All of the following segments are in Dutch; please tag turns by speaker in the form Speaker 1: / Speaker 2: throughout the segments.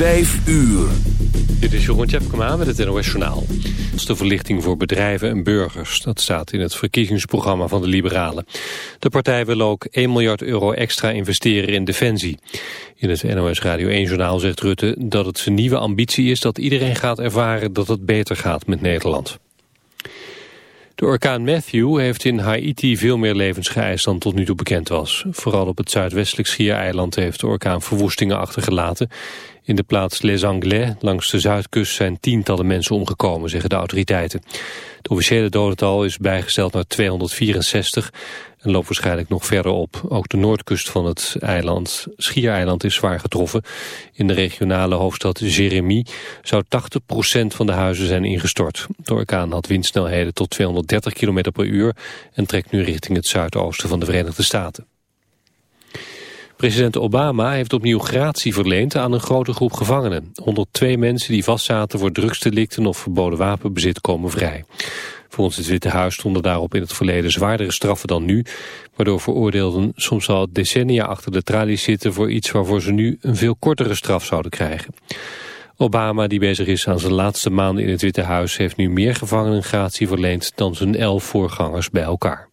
Speaker 1: 5 uur.
Speaker 2: Dit is Jeroen Tjepkema met het NOS Journaal. Dat is de verlichting voor bedrijven en burgers. Dat staat in het verkiezingsprogramma van de Liberalen. De partij wil ook 1 miljard euro extra investeren in defensie. In het NOS Radio 1-journaal zegt Rutte dat het zijn nieuwe ambitie is... dat iedereen gaat ervaren dat het beter gaat met Nederland. De orkaan Matthew heeft in Haiti veel meer levens geëist dan tot nu toe bekend was. Vooral op het zuidwestelijk schiereiland heeft de orkaan verwoestingen achtergelaten. In de plaats Les Anglais langs de zuidkust zijn tientallen mensen omgekomen, zeggen de autoriteiten. De officiële dodental is bijgesteld naar 264 en loopt waarschijnlijk nog verder op. Ook de noordkust van het eiland, Schiereiland, is zwaar getroffen. In de regionale hoofdstad Jeremie zou 80% van de huizen zijn ingestort. De orkaan had windsnelheden tot 230 km per uur en trekt nu richting het zuidoosten van de Verenigde Staten. President Obama heeft opnieuw gratie verleend aan een grote groep gevangenen. 102 mensen die vastzaten voor drugsdelicten of verboden wapenbezit komen vrij. Volgens het Witte Huis stonden daarop in het verleden zwaardere straffen dan nu, waardoor veroordeelden soms al decennia achter de tralies zitten voor iets waarvoor ze nu een veel kortere straf zouden krijgen. Obama, die bezig is aan zijn laatste maanden in het Witte Huis, heeft nu meer gevangenen gratie verleend dan zijn elf voorgangers bij elkaar.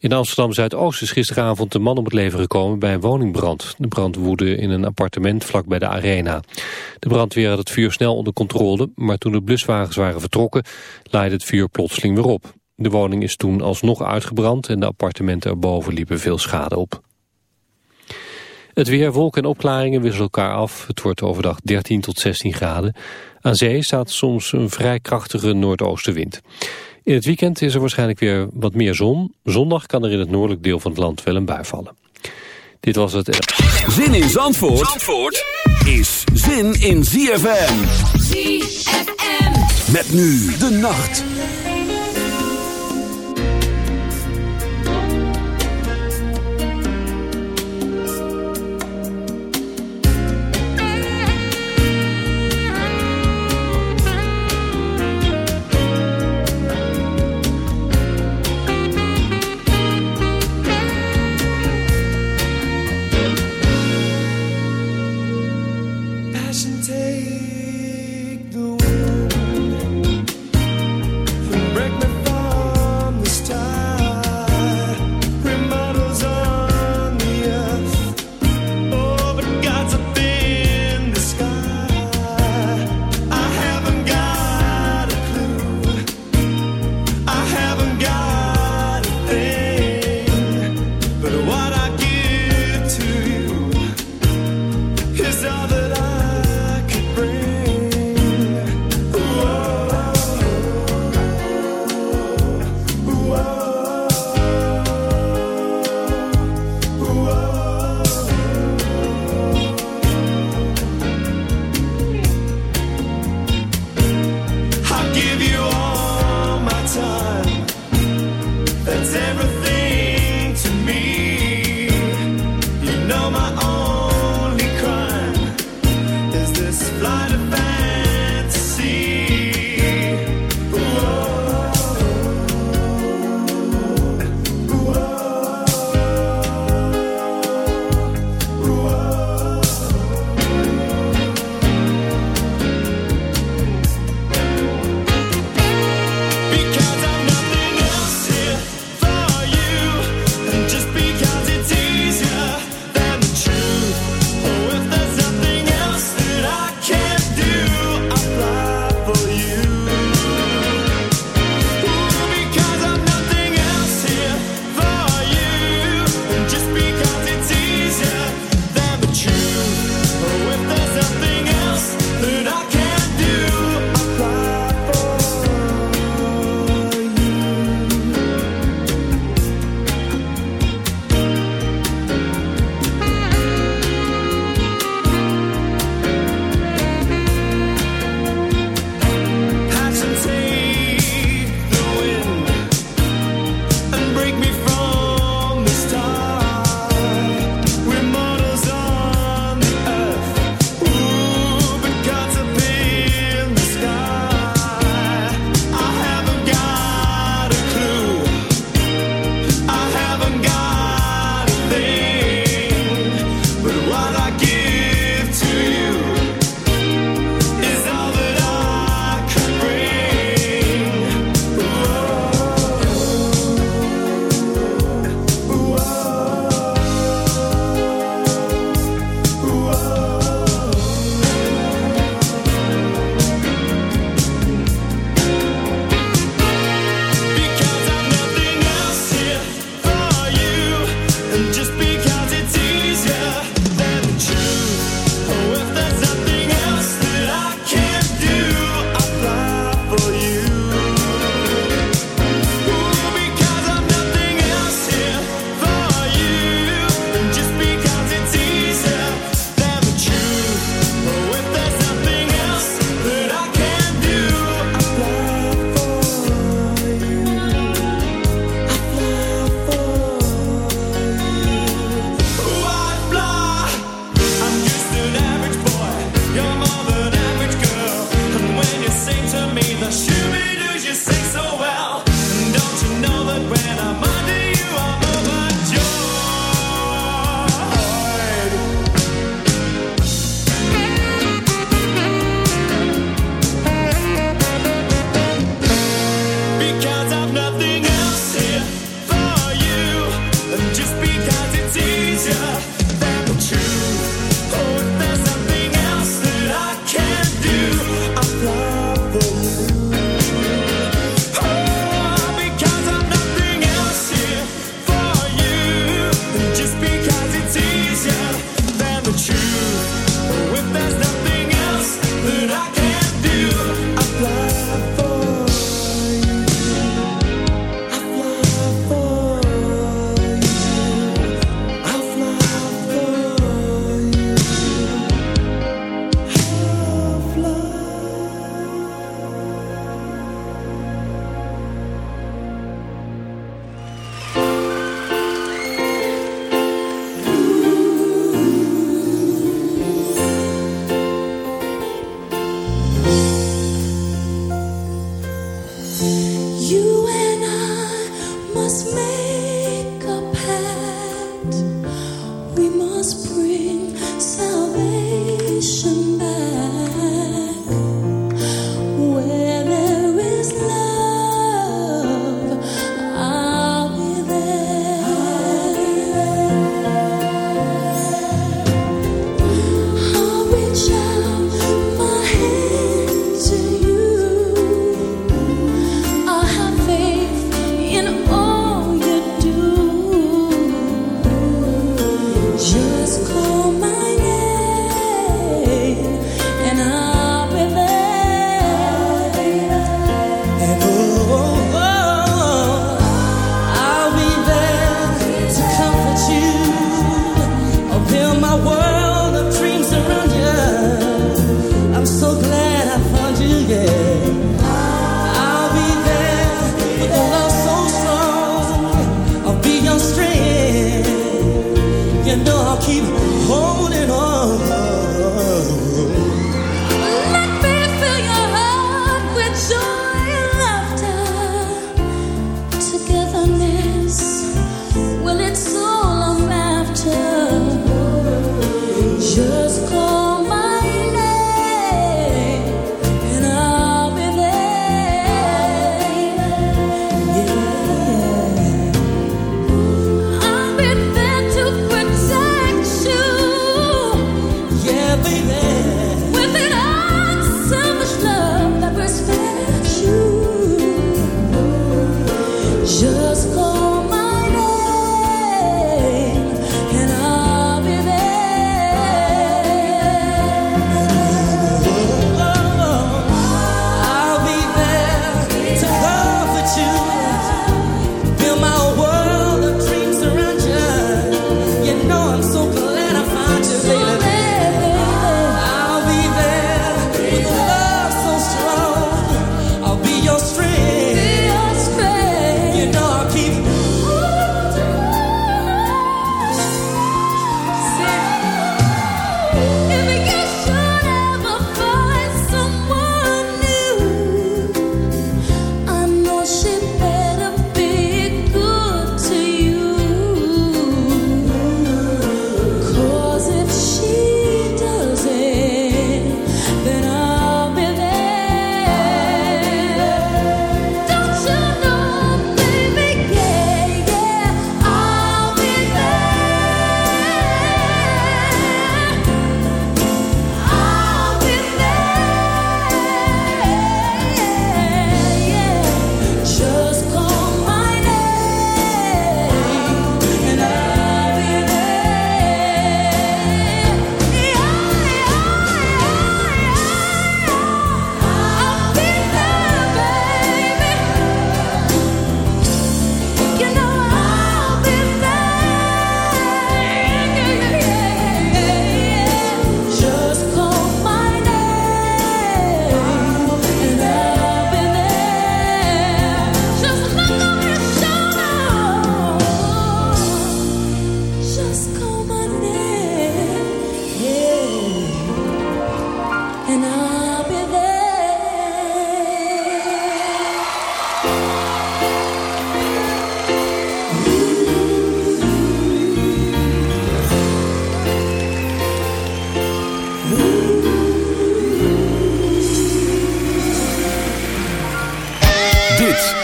Speaker 2: In Amsterdam-Zuidoost is gisteravond een man om het leven gekomen bij een woningbrand. De brand woedde in een appartement vlak bij de arena. De brandweer had het vuur snel onder controle, maar toen de bluswagens waren vertrokken, laaide het vuur plotseling weer op. De woning is toen alsnog uitgebrand en de appartementen erboven liepen veel schade op. Het weer, wolken en opklaringen wisselen elkaar af. Het wordt overdag 13 tot 16 graden. Aan zee staat soms een vrij krachtige noordoostenwind. In het weekend is er waarschijnlijk weer wat meer zon. Zondag kan er in het noordelijk deel van het land wel een bui vallen. Dit was het...
Speaker 1: Zin in Zandvoort, Zandvoort is zin in ZFM. ZFM. Met nu de nacht.
Speaker 3: 是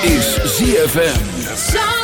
Speaker 3: is ZFM.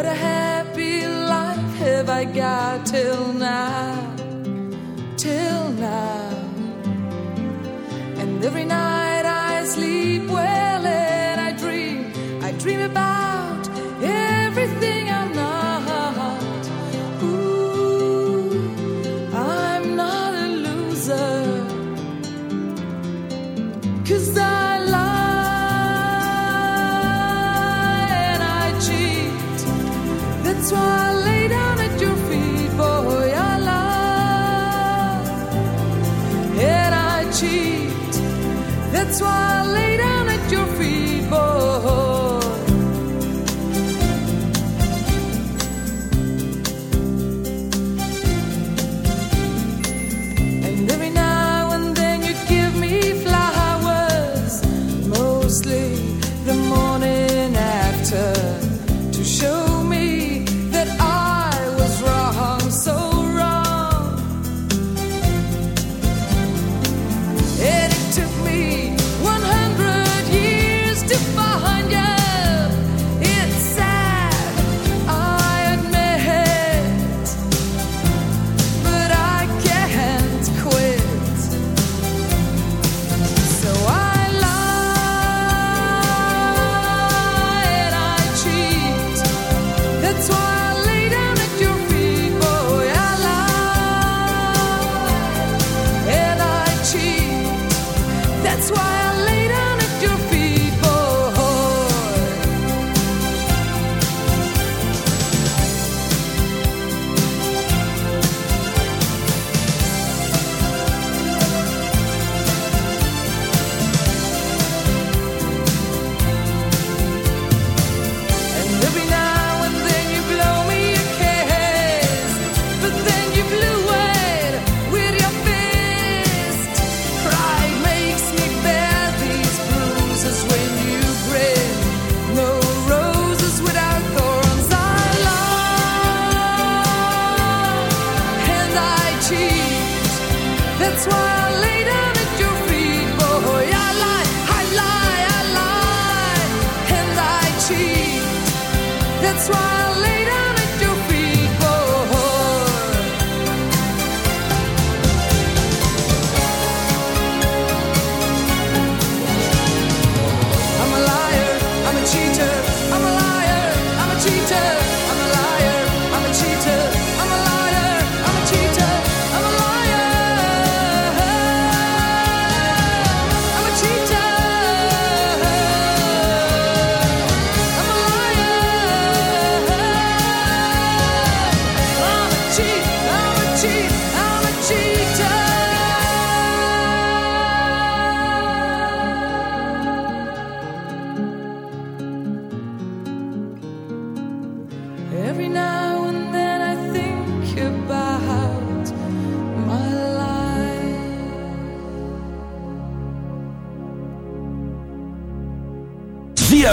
Speaker 3: What a happy life have I got till now, till now.
Speaker 1: And every night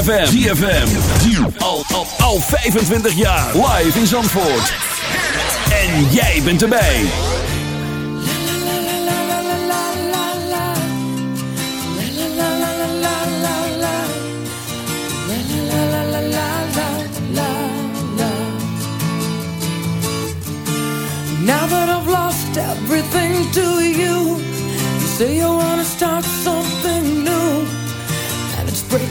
Speaker 1: ZFM. ZFM. Al, al, al 25 jaar. Live in Zandvoort. En jij bent erbij. Now that I've lost everything to you. You say you wanna start something.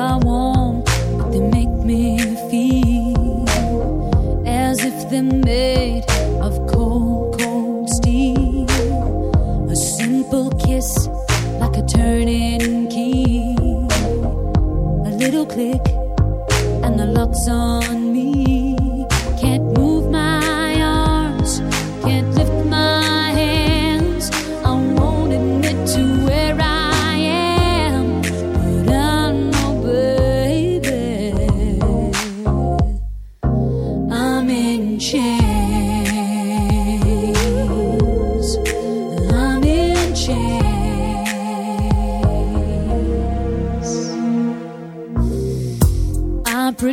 Speaker 4: are warm, but they make me feel as if they're made of cold, cold steel. A simple kiss, like a turning key, a little click, and the lock's on.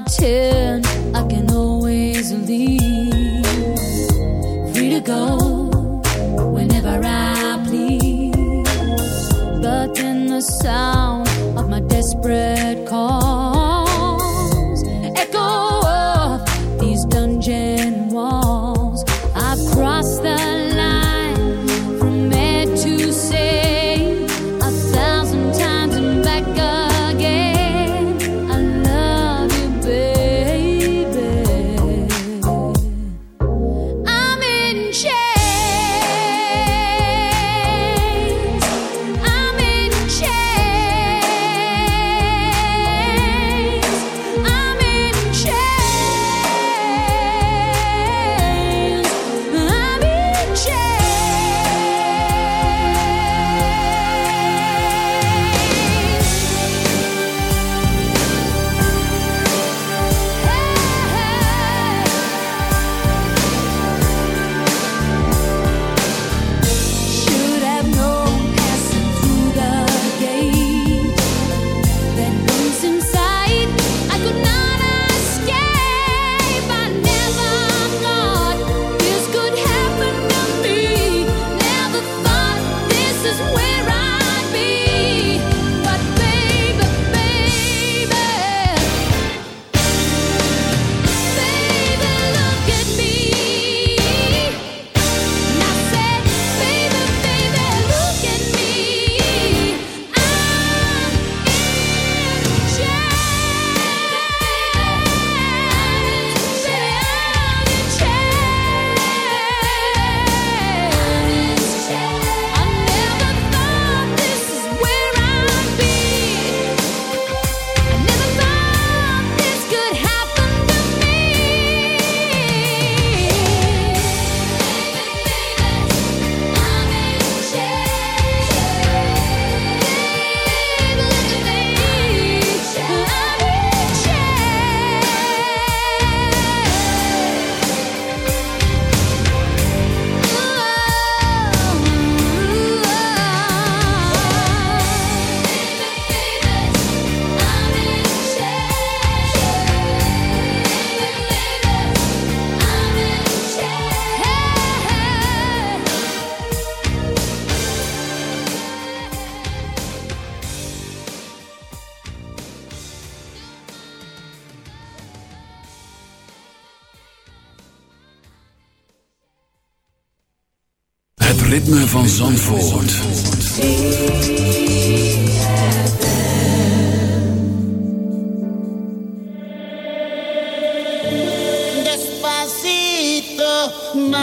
Speaker 4: to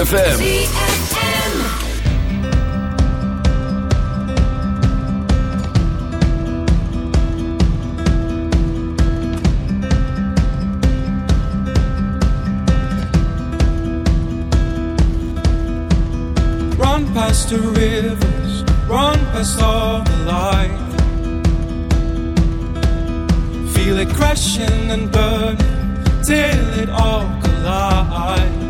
Speaker 1: ZFM.
Speaker 5: Run past the rivers, run past all the light. Feel it crashing and burning till it all collides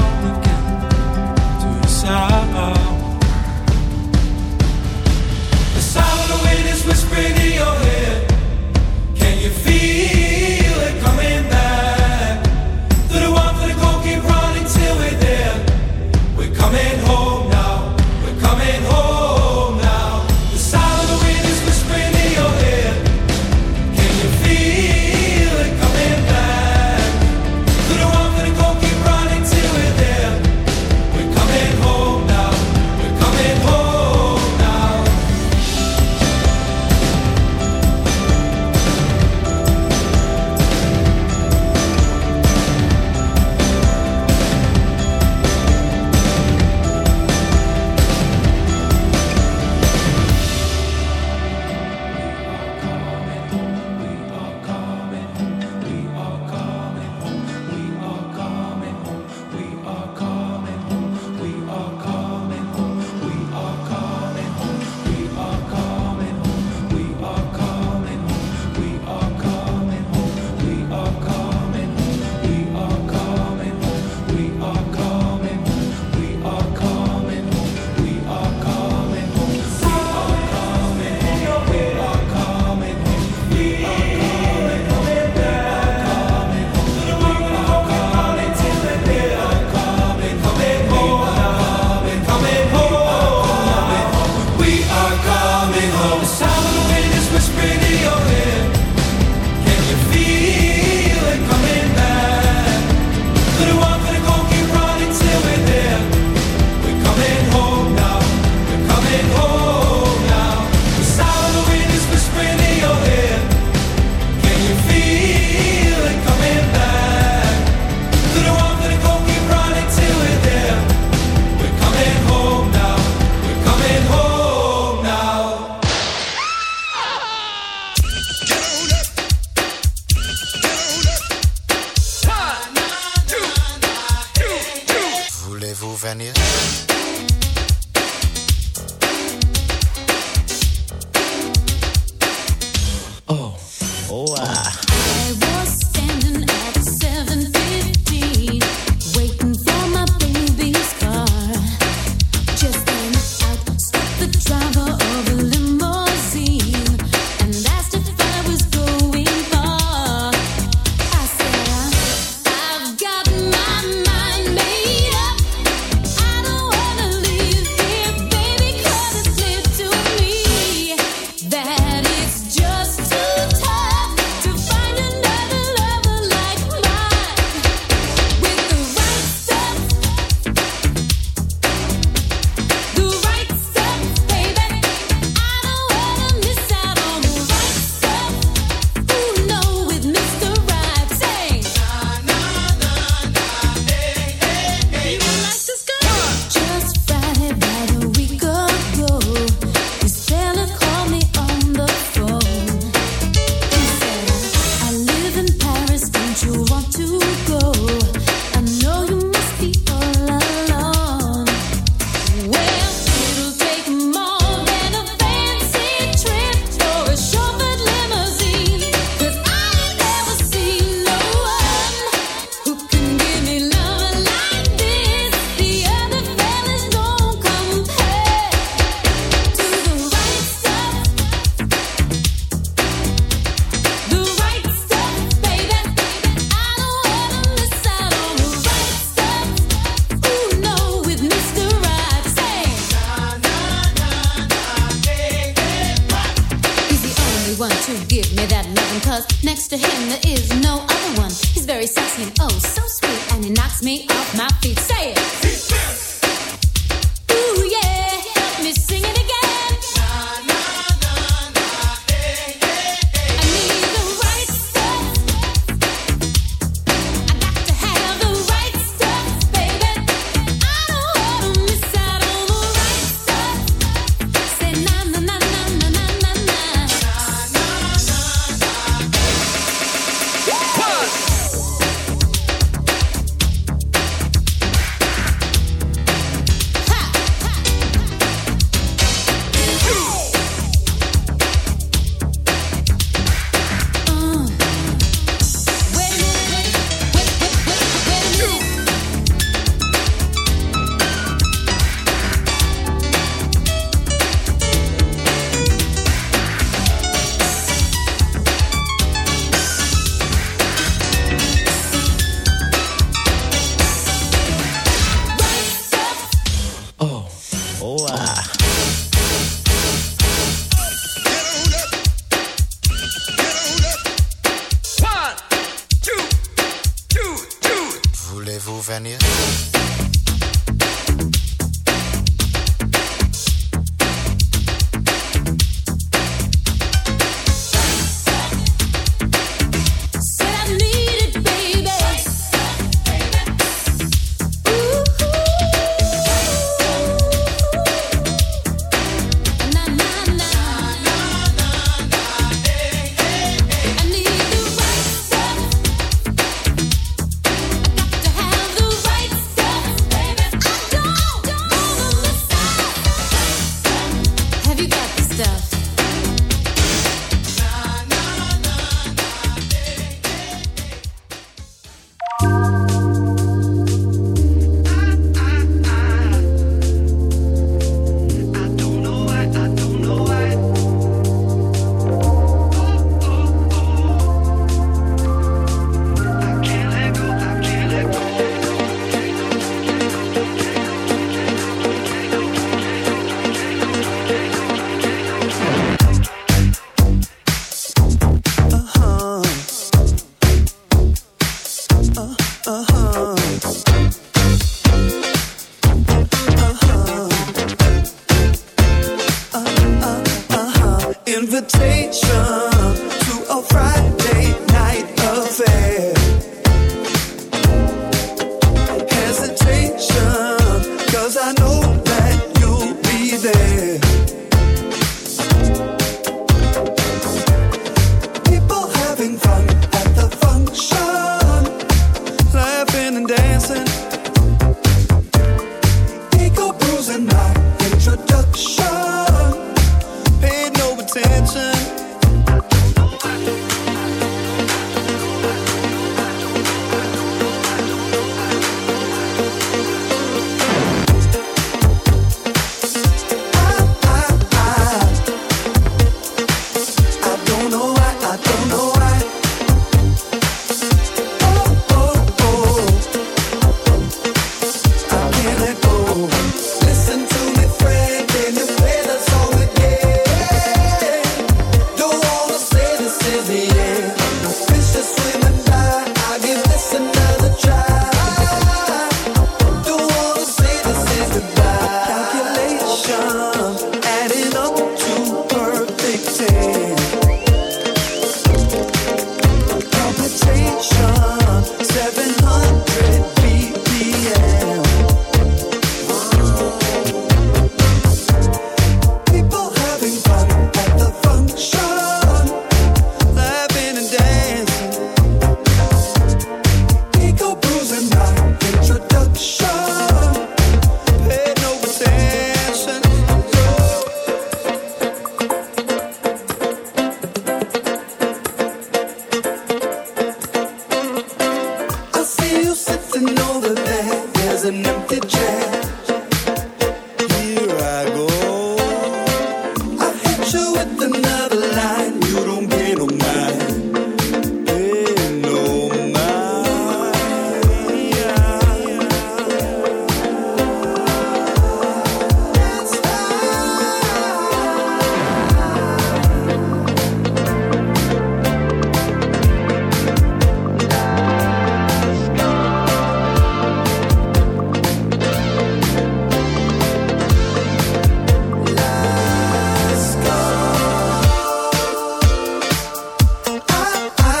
Speaker 4: I